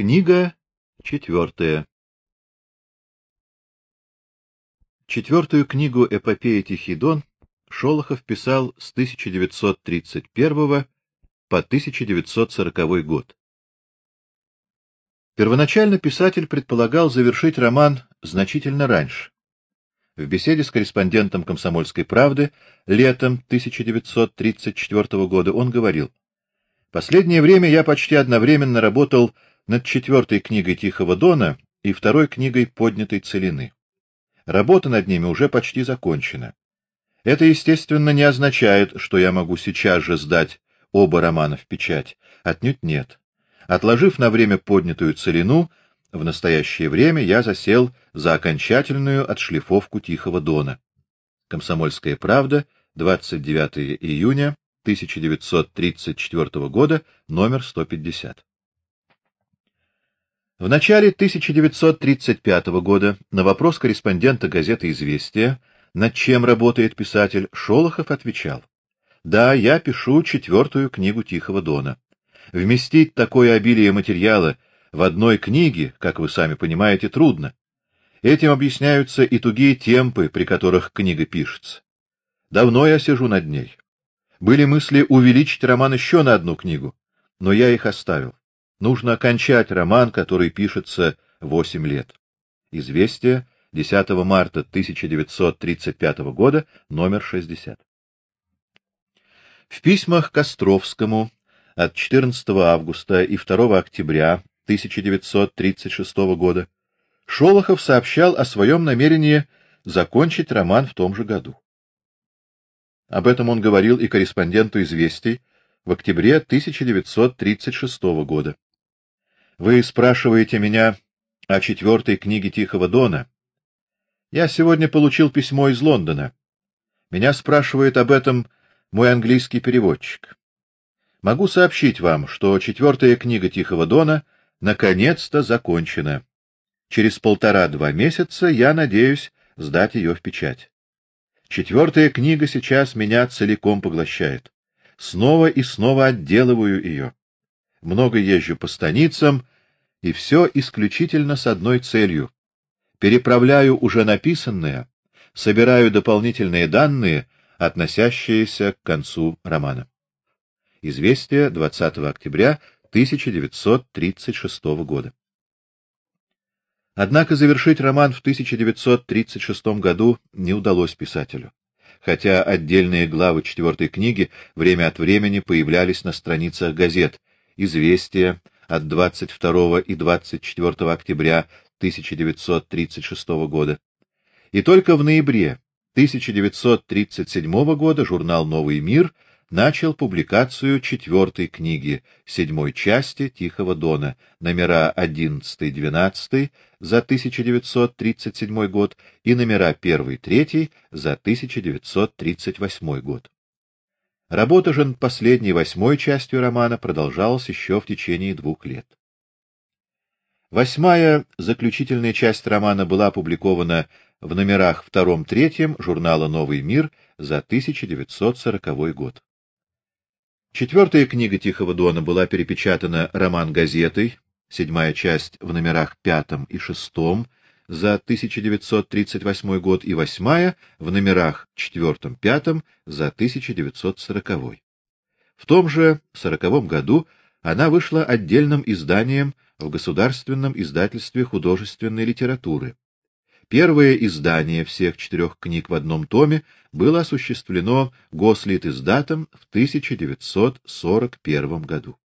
Книга четвертая. Четвертую книгу эпопеи Тихидон Шолохов писал с 1931 по 1940 год. Первоначально писатель предполагал завершить роман значительно раньше. В беседе с корреспондентом Комсомольской правды летом 1934 года он говорил: "Последнее время я почти одновременно работал над четвертой книгой Тихого Дона и второй книгой Поднятой целины. Работа над ними уже почти закончена. Это, естественно, не означает, что я могу сейчас же сдать оба романа в печать. Отнюдь нет. Отложив на время поднятую целину, в настоящее время я засел за окончательную отшлифовку Тихого Дона. Комсомольская правда, 29 июня 1934 года, номер 150. В начале 1935 года на вопрос корреспондента газеты Известия, над чем работает писатель, Шолохов отвечал: "Да, я пишу четвертую книгу Тихого Дона. Вместить такое обилие материала в одной книге, как вы сами понимаете, трудно. Этим объясняются и тугие темпы, при которых книга пишется. Давно я сижу над ней. Были мысли увеличить роман еще на одну книгу, но я их оставил. Нужно окончать роман, который пишется восемь лет. Известие 10 марта 1935 года, номер 60. В письмах Костровскому от 14 августа и 2 октября 1936 года Шолохов сообщал о своем намерении закончить роман в том же году. Об этом он говорил и корреспонденту Известий в октябре 1936 года. Вы спрашиваете меня о четвертой книге Тихого Дона. Я сегодня получил письмо из Лондона. Меня спрашивает об этом мой английский переводчик. Могу сообщить вам, что четвертая книга Тихого Дона наконец-то закончена. Через полтора-два месяца я надеюсь сдать ее в печать. Четвертая книга сейчас меня целиком поглощает. Снова и снова отделываю ее. Много езжу по станицам, и все исключительно с одной целью: переправляю уже написанное, собираю дополнительные данные, относящиеся к концу романа. Известие 20 октября 1936 года. Однако завершить роман в 1936 году не удалось писателю. Хотя отдельные главы четвертой книги время от времени появлялись на страницах газет: Известия, от 22 и 24 октября 1936 года. И только в ноябре 1937 года журнал Новый мир начал публикацию четвертой книги, седьмой части Тихого Дона, номера 11-12 за 1937 год и номера 1-3 за 1938 год. Работа же над последней восьмой частью романа продолжалась еще в течение двух лет. Восьмая, заключительная часть романа была опубликована в номерах втором-третьем журнала Новый мир за 1940 год. Четвертая книга Тихого Дона была перепечатана роман-газетой, седьмая часть в номерах пятом и шестом за 1938 год и восьмая в номерах четвертом-пятом за 1940. В том же сороковом году она вышла отдельным изданием в Государственном издательстве художественной литературы. Первое издание всех четырех книг в одном томе было осуществлено Гослит-издатом в 1941 году.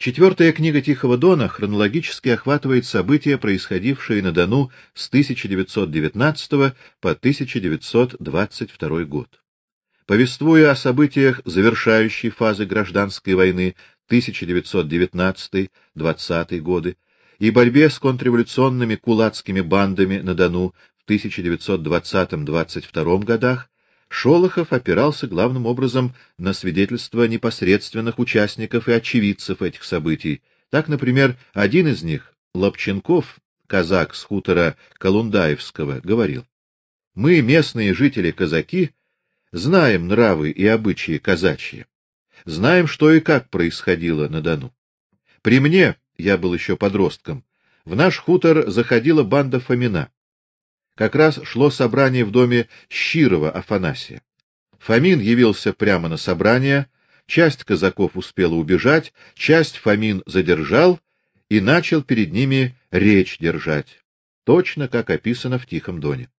Четвертая книга Тихого Дона хронологически охватывает события, происходившие на Дону с 1919 по 1922 год. Повествуя о событиях завершающей фазы гражданской войны 1919-20 годы и борьбе с контрреволюционными кулацкими бандами на Дону в 1920-22 годах, Шолохов опирался главным образом на свидетельства непосредственных участников и очевидцев этих событий. Так, например, один из них, Лобченков, казак с хутора Колундаевского, говорил: "Мы, местные жители-казаки, знаем нравы и обычаи казачьи. Знаем, что и как происходило на Дону. При мне, я был еще подростком, в наш хутор заходила банда Фомина. Как раз шло собрание в доме Щирова Афанасия. Фомин явился прямо на собрание, часть казаков успела убежать, часть Фомин задержал и начал перед ними речь держать, точно как описано в Тихом Доне.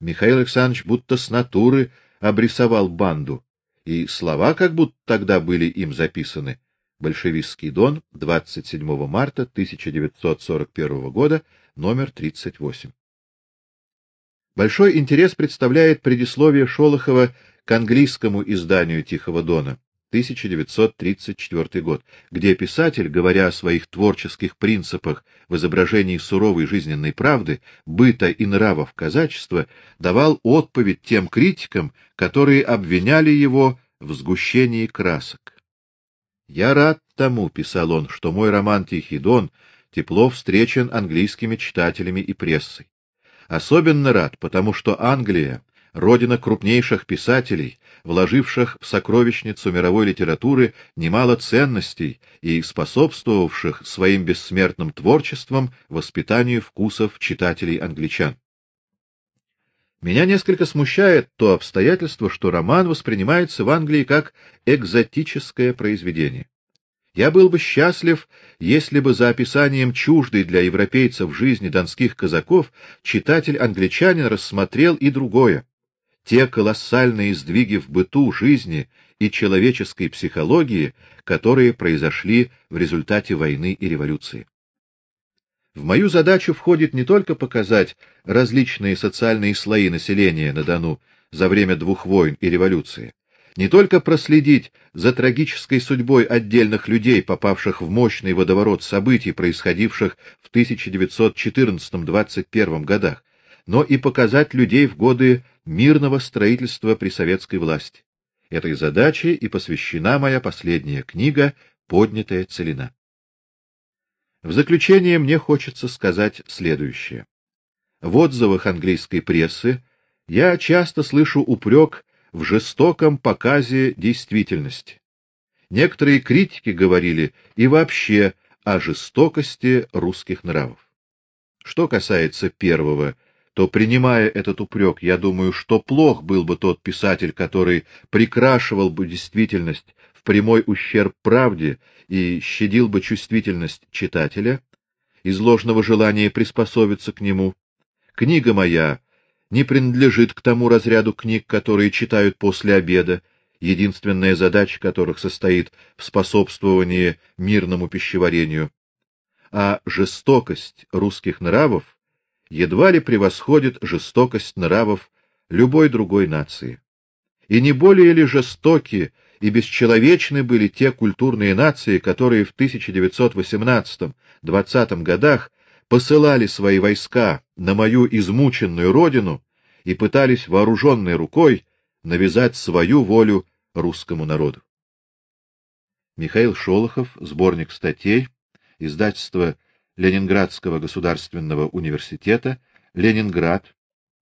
Михаил Александрович будто с натуры обрисовал банду, и слова как будто тогда были им записаны. Большевистский Дон, 27 марта 1941 года, номер 38. Большой интерес представляет предисловие Шолохова к английскому изданию Тихого Дона, 1934 год, где писатель, говоря о своих творческих принципах в изображении суровой жизненной правды, быта и нравов казачества, давал отповедь тем критикам, которые обвиняли его в сгущении красок. Я рад тому, писал он, что мой роман Тихий Дон тепло встречен английскими читателями и прессой. Особенно рад, потому что Англия родина крупнейших писателей, вложивших в сокровищницу мировой литературы немало ценностей и способствовавших своим бессмертным творчеством воспитанию вкусов читателей-англичан. Меня несколько смущает то обстоятельство, что роман воспринимается в Англии как экзотическое произведение. Я был бы счастлив, если бы за описанием чуждой для европейцев жизни донских казаков читатель-англичанин рассмотрел и другое те колоссальные сдвиги в быту, жизни и человеческой психологии, которые произошли в результате войны и революции. В мою задачу входит не только показать различные социальные слои населения на Дону за время двух войн и революции, не только проследить за трагической судьбой отдельных людей, попавших в мощный водоворот событий, происходивших в 1914-21 годах, но и показать людей в годы мирного строительства при советской власти. Этой задаче и посвящена моя последняя книга Поднятая целина. В заключение мне хочется сказать следующее. В отзывах английской прессы я часто слышу упрек в жестоком показе действительности. Некоторые критики говорили и вообще о жестокости русских нравов. Что касается первого то, принимая этот упрек, я думаю, что плох был бы тот писатель, который прикрашивал бы действительность в прямой ущерб правде и щадил бы чувствительность читателя из ложного желания приспособиться к нему. Книга моя не принадлежит к тому разряду книг, которые читают после обеда, единственная задача которых состоит в способствовании мирному пищеварению. А жестокость русских нравов едва ли превосходит жестокость нравов любой другой нации. И не более ли жестоки и бесчеловечны были те культурные нации, которые в 1918-20 годах посылали свои войска на мою измученную родину и пытались вооруженной рукой навязать свою волю русскому народу. Михаил Шолохов, сборник статей, издательство Ленинградского государственного университета, Ленинград,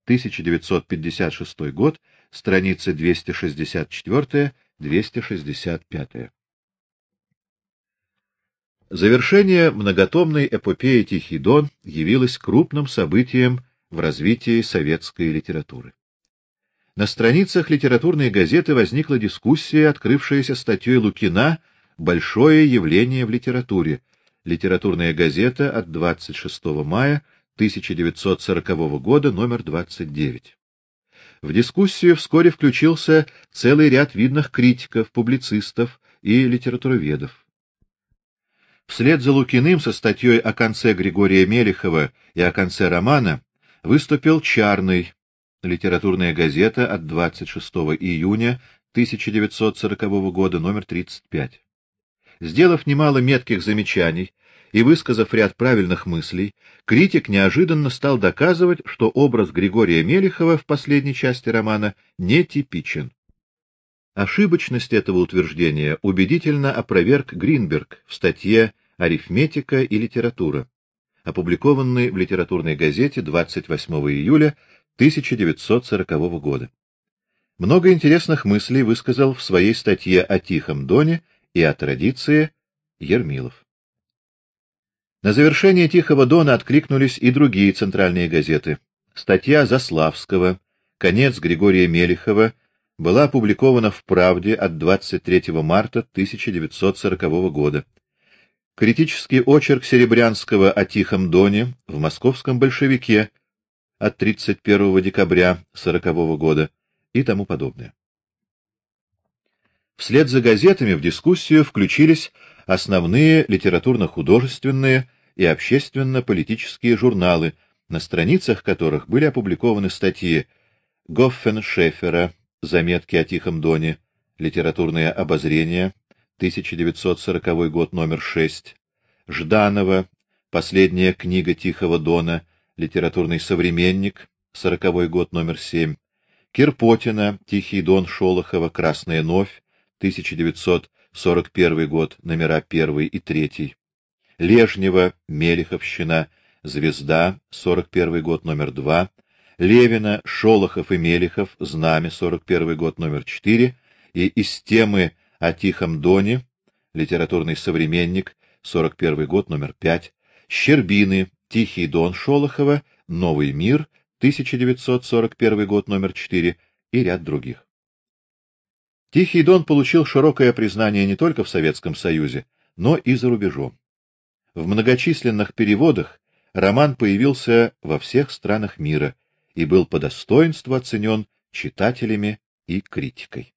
1956 год, страницы 264-265. Завершение многотомной эпопеи Тихий Дон явилось крупным событием в развитии советской литературы. На страницах литературной газеты возникла дискуссия, открывшаяся статьей Лукина Большое явление в литературе, Литературная газета от 26 мая 1940 года, номер 29. В дискуссию вскоре включился целый ряд видных критиков, публицистов и литературоведов. Вслед за Лукиным со статьей о конце Григория Мелехова и о конце романа выступил Чарный. Литературная газета от 26 июня 1940 года, номер 35. Сделав немало метких замечаний и высказав ряд правильных мыслей, критик неожиданно стал доказывать, что образ Григория Мелехова в последней части романа нетипичен. Ошибочность этого утверждения убедительно опроверг Гринберг в статье Арифметика и литература, опубликованной в литературной газете 28 июля 1940 года. Много интересных мыслей высказал в своей статье о Тихом Доне и о традиции Ермилов. На завершение Тихого Дона откликнулись и другие центральные газеты. Статья Заславского «Конец Григория Мелехова» была опубликована в Правде от 23 марта 1940 года. Критический очерк Серебрянского о Тихом Доне в Московском большевике от 31 декабря 1940 года и тому подобное. Вслед за газетами в дискуссию включились основные литературно-художественные и общественно-политические журналы, на страницах которых были опубликованы статьи Гоффеншефера Заметки о Тихом Доне, Литературное обозрение, 1940 год, номер 6, Жданова, Последняя книга Тихого Дона, Литературный современник, 40 год, номер 7, Кирпотина, Тихий Дон Шолохова, Красная новь, 1941 год, номера 1 и 3, Лежнева, Мелеховщина, Звезда, 41 год, номер 2, Левина, Шолохов и Мелехов, Знамя, 41 год, номер 4, и из темы о Тихом Доне, литературный современник, 41 год, номер 5, Щербины, Тихий Дон Шолохова, Новый мир, 1941 год, номер 4 и ряд других. Тихий Дон получил широкое признание не только в Советском Союзе, но и за рубежом. В многочисленных переводах роман появился во всех странах мира, и был по достоинству оценен читателями и критикой.